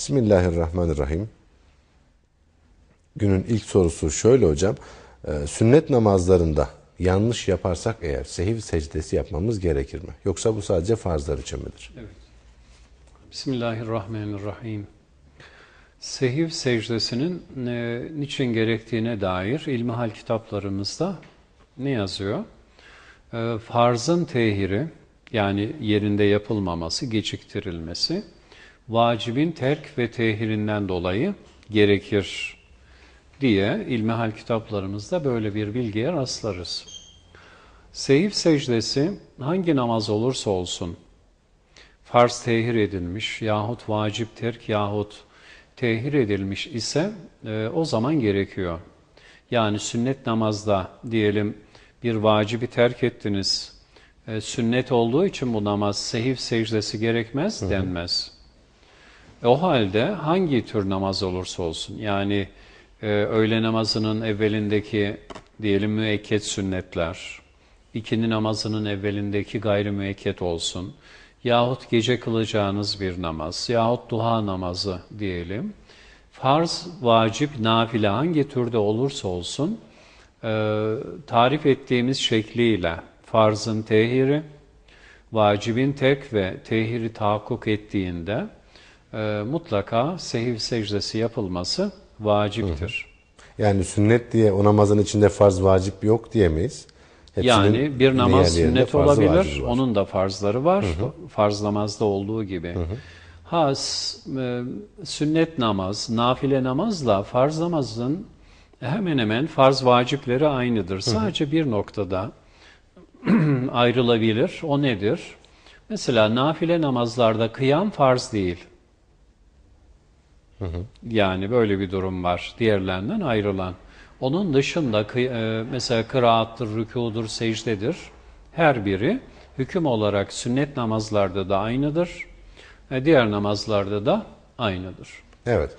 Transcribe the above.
Bismillahirrahmanirrahim. Günün ilk sorusu şöyle hocam. Ee, sünnet namazlarında yanlış yaparsak eğer sehiv secdesi yapmamız gerekir mi? Yoksa bu sadece farzlar için midir? Evet. Bismillahirrahmanirrahim. Sehiv secdesinin e, niçin gerektiğine dair ilmihal kitaplarımızda ne yazıyor? E, farzın tehiri yani yerinde yapılmaması, geciktirilmesi vacibin terk ve tehirinden dolayı gerekir diye ilmihal kitaplarımızda böyle bir bilgiye rastlarız. Seyif secdesi hangi namaz olursa olsun farz tehir edilmiş yahut vacip terk yahut tehir edilmiş ise e, o zaman gerekiyor. Yani sünnet namazda diyelim bir vacibi terk ettiniz. E, sünnet olduğu için bu namaz sehif secdesi gerekmez Hı. denmez. E, o halde hangi tür namaz olursa olsun yani e, öğle namazının evvelindeki diyelim müekket sünnetler, ikindi namazının evvelindeki gayri müekket olsun yahut gece kılacağınız bir namaz yahut duha namazı diyelim. Farz, vacip, nafile hangi türde olursa olsun e, tarif ettiğimiz şekliyle farzın tehiri, vacibin tek ve tehiri tahakkuk ettiğinde e, mutlaka sehiv secdesi yapılması vaciptir. Hı. Yani sünnet diye o namazın içinde farz vacip yok diyemeyiz. Hepsinin yani bir namaz sünnet olabilir, onun da farzları var, hı hı. farz namazda olduğu gibi. Hı hı. Ha e, sünnet namaz, nafile namazla farz namazın hemen hemen farz vacipleri aynıdır. Hı hı. Sadece bir noktada ayrılabilir. O nedir? Mesela nafile namazlarda kıyam farz değil. Hı hı. Yani böyle bir durum var. Diğerlerinden ayrılan. Onun dışında e, mesela kıraattır, rükudur, secdedir. Her biri hüküm olarak sünnet namazlarda da aynıdır. E, diğer namazlarda da aynıdır. Evet.